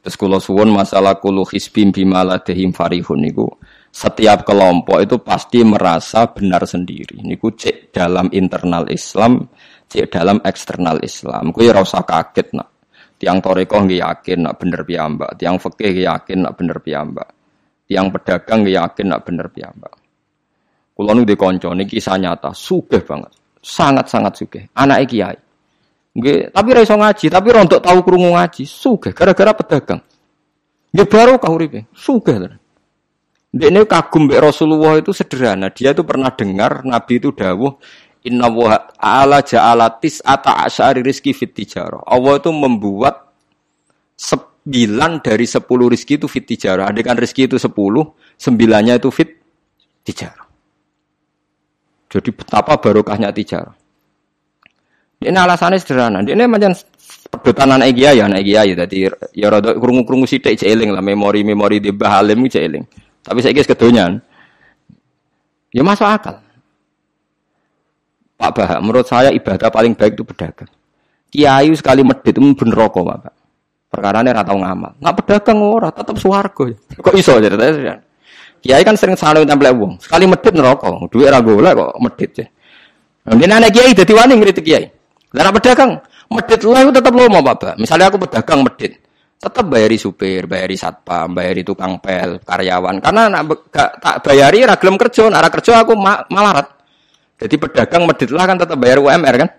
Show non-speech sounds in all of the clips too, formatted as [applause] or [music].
Terus kula suwun masalah kulu hisbim bimaladehim farihun niku setiap kelompok itu pasti merasa benar sendiri. Niku cek dalam internal Islam, cek dalam eksternal Islam. Kuwi ora usah kaget nak. Tiang toreko nggih yakin nak bener piyambak, tiang fikih yakin nak bener piyambak. Tiang pedagang nggih yakin nak bener piyambak. Kula nu kanca niki kisah nyata, sugih banget. Sangat-sangat sugih. Anake kiai. Nggih, tapi ra iso ngaji, tapi rontok tahu krungu ngaji, sugih gara-gara pedagang. Nggih baru kau uripe, sugih. Ini kagum mbek Rasulullah itu sederhana. Dia itu pernah dengar Nabi itu dawuh Inna wa ala ja'alatis ata asyari rizki fit tijarah. Allah itu membuat sembilan dari sepuluh rizki itu fit tijarah. Adekan rizki itu sepuluh, sembilannya itu fit tijarah. Jadi betapa barokahnya tijarah. Ini alasannya sederhana. Ini macam pedotan anak kiai ya, anak kiai. Jadi ya rada krungu-krungu sithik eling lah memori-memori di bahalim eling. Tapi saya kira kedonyan. Ya masuk akal. Pak Bahak, menurut saya ibadah paling baik itu pedagang. Kiai sekali medit itu bener rokok, Pak. Perkara ini ratau ngamal. Nggak pedagang ora, tetap suwargo. [laughs] Kok iso ceritanya? Kiai kan sering saling tempel uang. Sekali medit neraka, duit ra golek kok medit ya. Nanti anak kiai dadi wani ngritik kiai. Lah pedagang, medit lah itu tetap lomo, Pak. Misalnya aku pedagang medit tetap bayari supir, bayari satpam, bayari tukang pel, karyawan. Karena nak gak, tak bayari ragilem kerja, nak kerja aku ma malarat. Jadi pedagang medit lah kan tetap bayar UMR kan.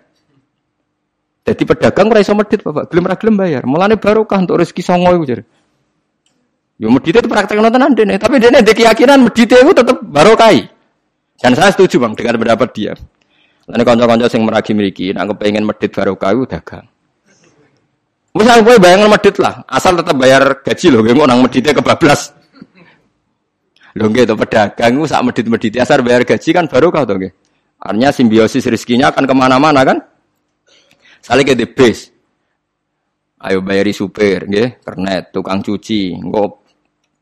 Jadi pedagang ora iso medit Bapak, gelem ra bayar. Mulane barokah untuk rezeki songo iku jare. Yo medit itu praktek nonton dene, tapi dene ndek keyakinan medit itu tetap barokai. Dan saya setuju Bang dengan pendapat dia. Lalu kanca-kanca sing meragi mriki nek kepengin medit barokah iku dagang. Misal gue bayang medit lah, asal tetap bayar gaji loh, gue nang meditnya kebablas. Loh gitu pedagang gue saat medit medit asal bayar gaji kan baru kau tuh Artinya simbiosis rizkinya akan ke mana-mana kan? Saling ke base. Ayo bayari supir, nggih, kernet, tukang cuci, ngop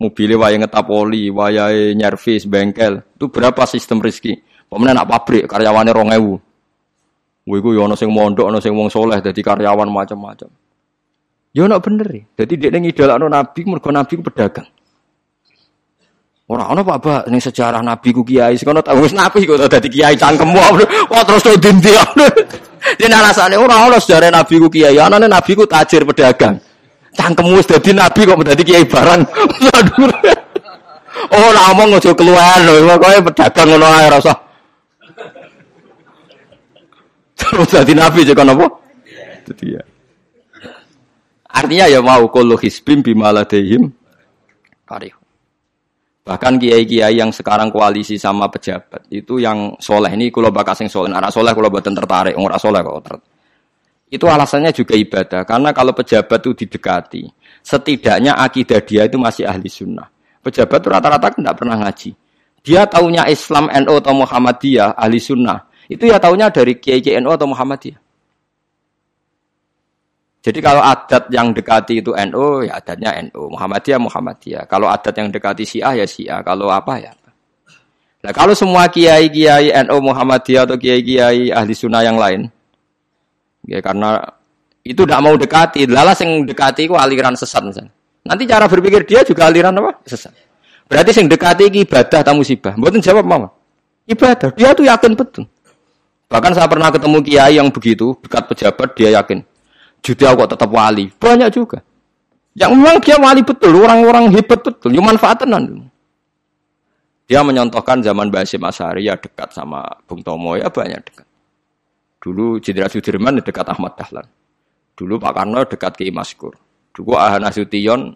mobilnya waya ngetap oli, waya nyervis, bengkel. Itu berapa sistem rizki? Pemenang nak pabrik karyawannya rongewu. Gue gue yono sing mondok, yono sing wong soleh, jadi karyawan macam-macam. Ya nak bener ya. Jadi dia ngidolakno nabi mergo nabi ku pedagang. Ora ana Pak Bak ning sejarah nabi ku kiai sekono tak wis nabi kok dadi kiai cangkemmu. Wah terus to dindi. Dia alasane ora ana sejarah nabi ku kiai, anane nabi ku tajir pedagang. Cangkemmu wis dadi nabi kok dadi kiai barang. ora omong aja keluar lho, pokoke pedagang ngono ae. Terus dadi nabi cek apa? Dadi ya. Artinya ya mau kullu hisbim bimaladehim karih. Bahkan kiai-kiai yang sekarang koalisi sama pejabat itu yang soleh ini kalau bakas yang soleh, anak soleh kalau buatan tertarik, orang soleh kok Itu alasannya juga ibadah karena kalau pejabat itu didekati, setidaknya akidah dia itu masih ahli sunnah. Pejabat itu rata-rata tidak pernah ngaji. Dia taunya Islam NU atau Muhammadiyah ahli sunnah. Itu ya taunya dari kiai kiai NU atau Muhammadiyah. Jadi kalau adat yang dekati itu NU, ya adatnya NU. Muhammadiyah, Muhammadiyah. Kalau adat yang dekati Syiah, ya Syiah. Kalau apa, ya. Nah, kalau semua kiai-kiai NU, Muhammadiyah, atau kiai-kiai ahli sunnah yang lain, ya karena itu tidak mau dekati. Lalas yang dekati itu aliran sesat. Misalnya. Nanti cara berpikir dia juga aliran apa? Sesat. Berarti yang dekati ini ibadah atau musibah. Buatin jawab mama. Ibadah. Dia tuh yakin betul. Bahkan saya pernah ketemu kiai yang begitu, dekat pejabat, dia yakin Judi kok tetap wali. Banyak juga. Yang memang dia wali betul, orang-orang hebat betul, cuma manfaatan. Dia menyontohkan zaman Basim Asari ya dekat sama Bung Tomo ya banyak dekat. Dulu Jenderal Sudirman dekat Ahmad Dahlan. Dulu Pak Karno dekat Kiai Maskur. Dulu Ahana Sution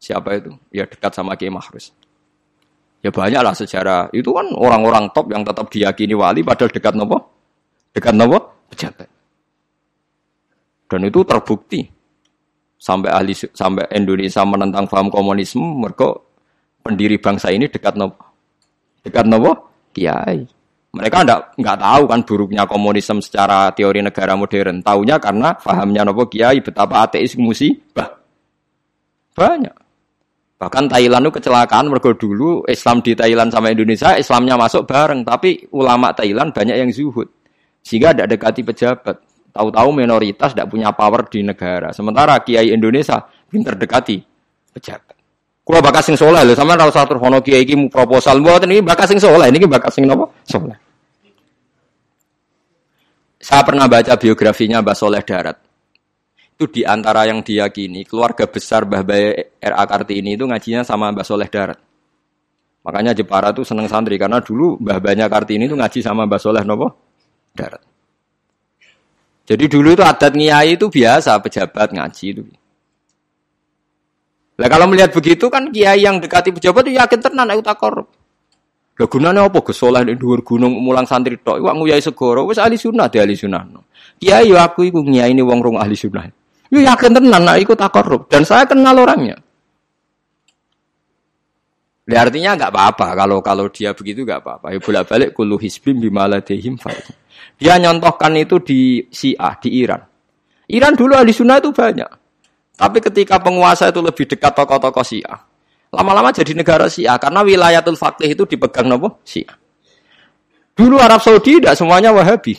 siapa itu? Ya dekat sama Kiai Mahrus. Ya banyaklah sejarah. Itu kan orang-orang top yang tetap diyakini wali padahal dekat nopo? Dekat nopo? Pejabat. Dan itu terbukti. Sampai ahli sampai Indonesia menentang paham komunisme, mereka pendiri bangsa ini dekat nopo? Dekat nopo? Kiai. Mereka enggak, enggak tahu kan buruknya komunisme secara teori negara modern. Taunya karena pahamnya nopo kiai betapa ateis musibah. Banyak. Bahkan Thailand itu kecelakaan mereka dulu Islam di Thailand sama Indonesia Islamnya masuk bareng tapi ulama Thailand banyak yang zuhud sehingga tidak dekati pejabat Tahu-tahu minoritas tidak punya power di negara. Sementara kiai Indonesia pinter dekati pejabat. Kulo bakas sing soleh lho, ora usah terus kiai iki proposal mboten iki bakas sing soleh, niki bakas sing napa? Soleh. Saya pernah baca biografinya Mbah Soleh Darat. Itu di antara yang diyakini keluarga besar Mbah Baye R.A. Kartini itu ngajinya sama Mbah Soleh Darat. Makanya Jepara tuh seneng santri karena dulu Mbah Banyak Kartini itu ngaji sama Mbah Soleh nopo darat. Jadi dulu itu adat ngiyai itu biasa pejabat ngaji itu. Lah kalau melihat begitu kan kiai yang dekati pejabat itu yakin tenan aku tak korup. Lah gunane apa gesoleh ning dhuwur gunung mulang santri tok iku nguyai segoro wis ahli sunnah de ahli sunnah. Kiai yo aku iku ini wong rong ahli sunnah. Yo yakin tenan nek iku tak korup dan saya kenal orangnya. Ya, artinya nggak apa-apa kalau kalau dia begitu nggak apa-apa. Ya bolak balik kulu hisbim bimaladehim Dia nyontohkan itu di Syiah di Iran. Iran dulu ahli sunnah itu banyak. Tapi ketika penguasa itu lebih dekat tokoh-tokoh Syiah, lama-lama jadi negara Syiah karena wilayatul faqih itu dipegang nopo Syiah. Dulu Arab Saudi tidak semuanya Wahabi.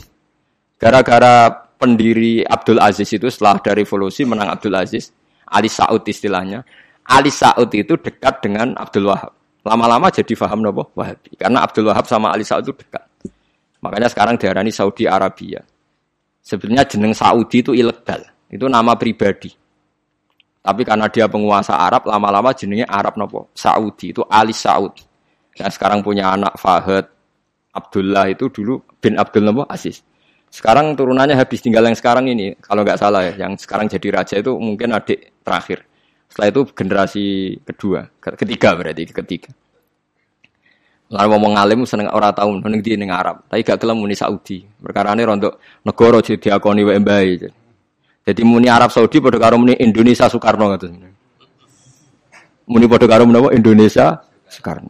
Gara-gara pendiri Abdul Aziz itu setelah dari revolusi menang Abdul Aziz, Ali Saud istilahnya, Ali Saud itu dekat dengan Abdul Wahab. Lama-lama jadi faham nopo Wahabi. Karena Abdul Wahab sama Ali Saud itu dekat. Makanya sekarang diarani Saudi Arabia. Sebenarnya jeneng Saudi itu ilegal. Itu nama pribadi. Tapi karena dia penguasa Arab, lama-lama jenengnya Arab nopo Saudi itu Ali Saud. Dan sekarang punya anak Fahad Abdullah itu dulu bin Abdul nopo Aziz. Sekarang turunannya habis tinggal yang sekarang ini, kalau nggak salah ya, yang sekarang jadi raja itu mungkin adik terakhir. Setelah itu generasi kedua, ketiga berarti ketiga. Lalu ngomong alim seneng orang tahu neng di neng Arab, tapi gak kelem muni Saudi. Perkara ini rontok negara jadi diakoni wae mbae. Jadi muni Arab Saudi pada karo muni Indonesia Soekarno gitu. Muni pada karo muni Indonesia Soekarno.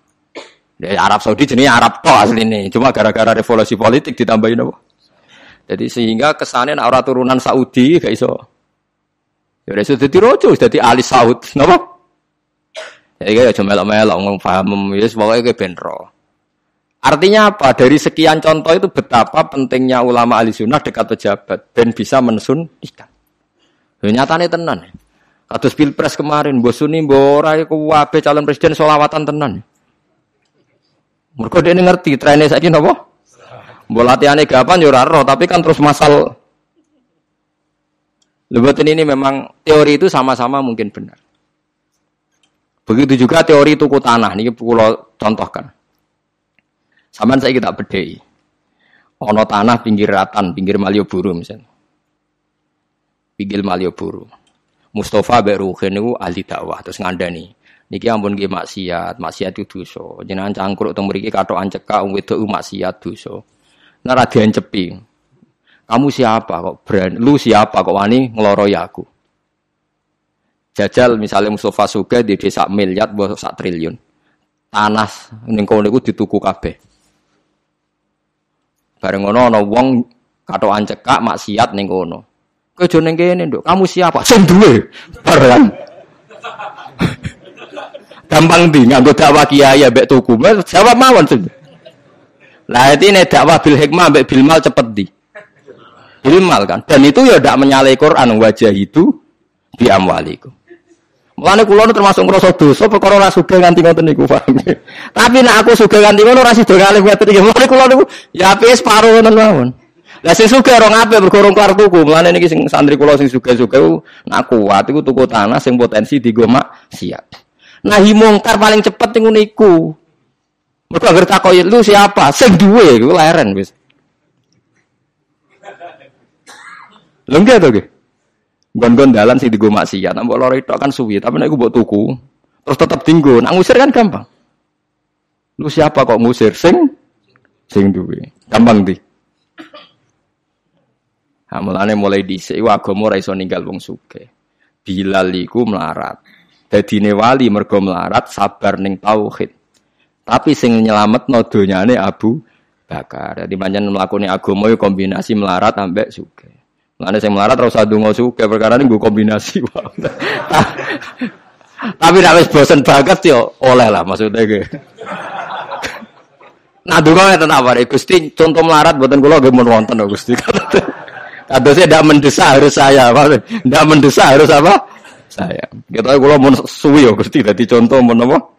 Ya Arab Saudi jenis Arab asli ini, cuma gara-gara revolusi politik ditambahin apa? Jadi sehingga kesannya orang turunan Saudi gak iso Ya raja, wis dadi ahli Saud. Napa? Ya iki aja melok-melok ngomong paham wis pokoke kowe ben Artinya apa? Dari sekian contoh itu betapa pentingnya ulama ahli sunnah dekat pejabat dan bisa mensun ikan. Ya nyatane tenan. Kados pilpres kemarin, mbok suni ora kuwabe calon presiden solawatan tenan. Mergo dia ngerti trennya saiki napa? Mbok latihane gapan yo ora tapi kan terus masal Lebatin ini memang teori itu sama-sama mungkin benar. Begitu juga teori tuku tanah, ini pulau contohkan. Saman saya kita bedai. Ono tanah pinggir ratan, pinggir Malioboro misalnya. Pinggir Malioboro. Mustafa Beruhin itu ahli dakwah terus ngandani. Niki ampun nggih maksiat, maksiat itu dosa. Jenengan cangkruk teng mriki katokan cekak wong wedok maksiat dosa. Nek ra diancepi, kamu siapa kok berani? Lu siapa kok wani ngeloroi aku? Jajal misalnya Mustafa Suga di desa miliar buat sak triliun. Tanah ning kono iku dituku kabeh. Bareng ngono ana wong katokan cekak maksiat ning kono. Kowe aja ning kene, Nduk. Kamu siapa? Sing duwe. Bareng. [laughs] Gampang di nganggo dakwah kiai mbek tuku. Jawab mawon sih. Lah ini dakwah bil hikmah mbek bil mal cepet di ilmal kan. Dan itu ya tidak menyalahi Quran wajah itu di amwaliku. Mulane kula termasuk ngrasa dosa perkara ora sugih nganti ngoten niku paham. Tapi nek aku sugih nganti ngono ora sida kalih ngoten iki. Mulane kula niku ya apik separo ngoten mawon. Lah sing sugih ora ngapik mergo urung kelar tuku. Mulane niki sing santri kula sing sugih-sugih nak kuat iku tuku tanah sing potensi digo siap. Nah mungkar paling cepet niku niku. Mergo anggere takoki lu siapa? Sing duwe iku leren wis. Lho nggih to nggih. Gon-gon dalan sing digo maksiat, nek mbok loro kan suwi, tapi nek mbok tuku, terus tetep dinggo, nak ngusir kan gampang. Lu siapa kok ngusir sing sing duwe? Gampang di. Nah, mulane mulai dhisik iku agama ora iso ninggal wong sugih. Bilal iku melarat. Dadine wali mergo melarat sabar ning tauhid. Tapi sing nyelametno donyane Abu Bakar. Jadi pancen mlakune agama kombinasi melarat ambek sugih. Mana saya melarat terus sadu ngosu kayak perkara ini gue kombinasi. [laughs] Tapi nak wis bosen banget yo oleh lah maksudnya gue. Nah dulu kan tentang apa Gusti contoh melarat buatan gue lagi mau nonton Gusti. [laughs] saya tidak mendesak harus saya, tidak mendesak harus apa? saya. Kita kalau mau suwi ya Gusti dadi contoh apa?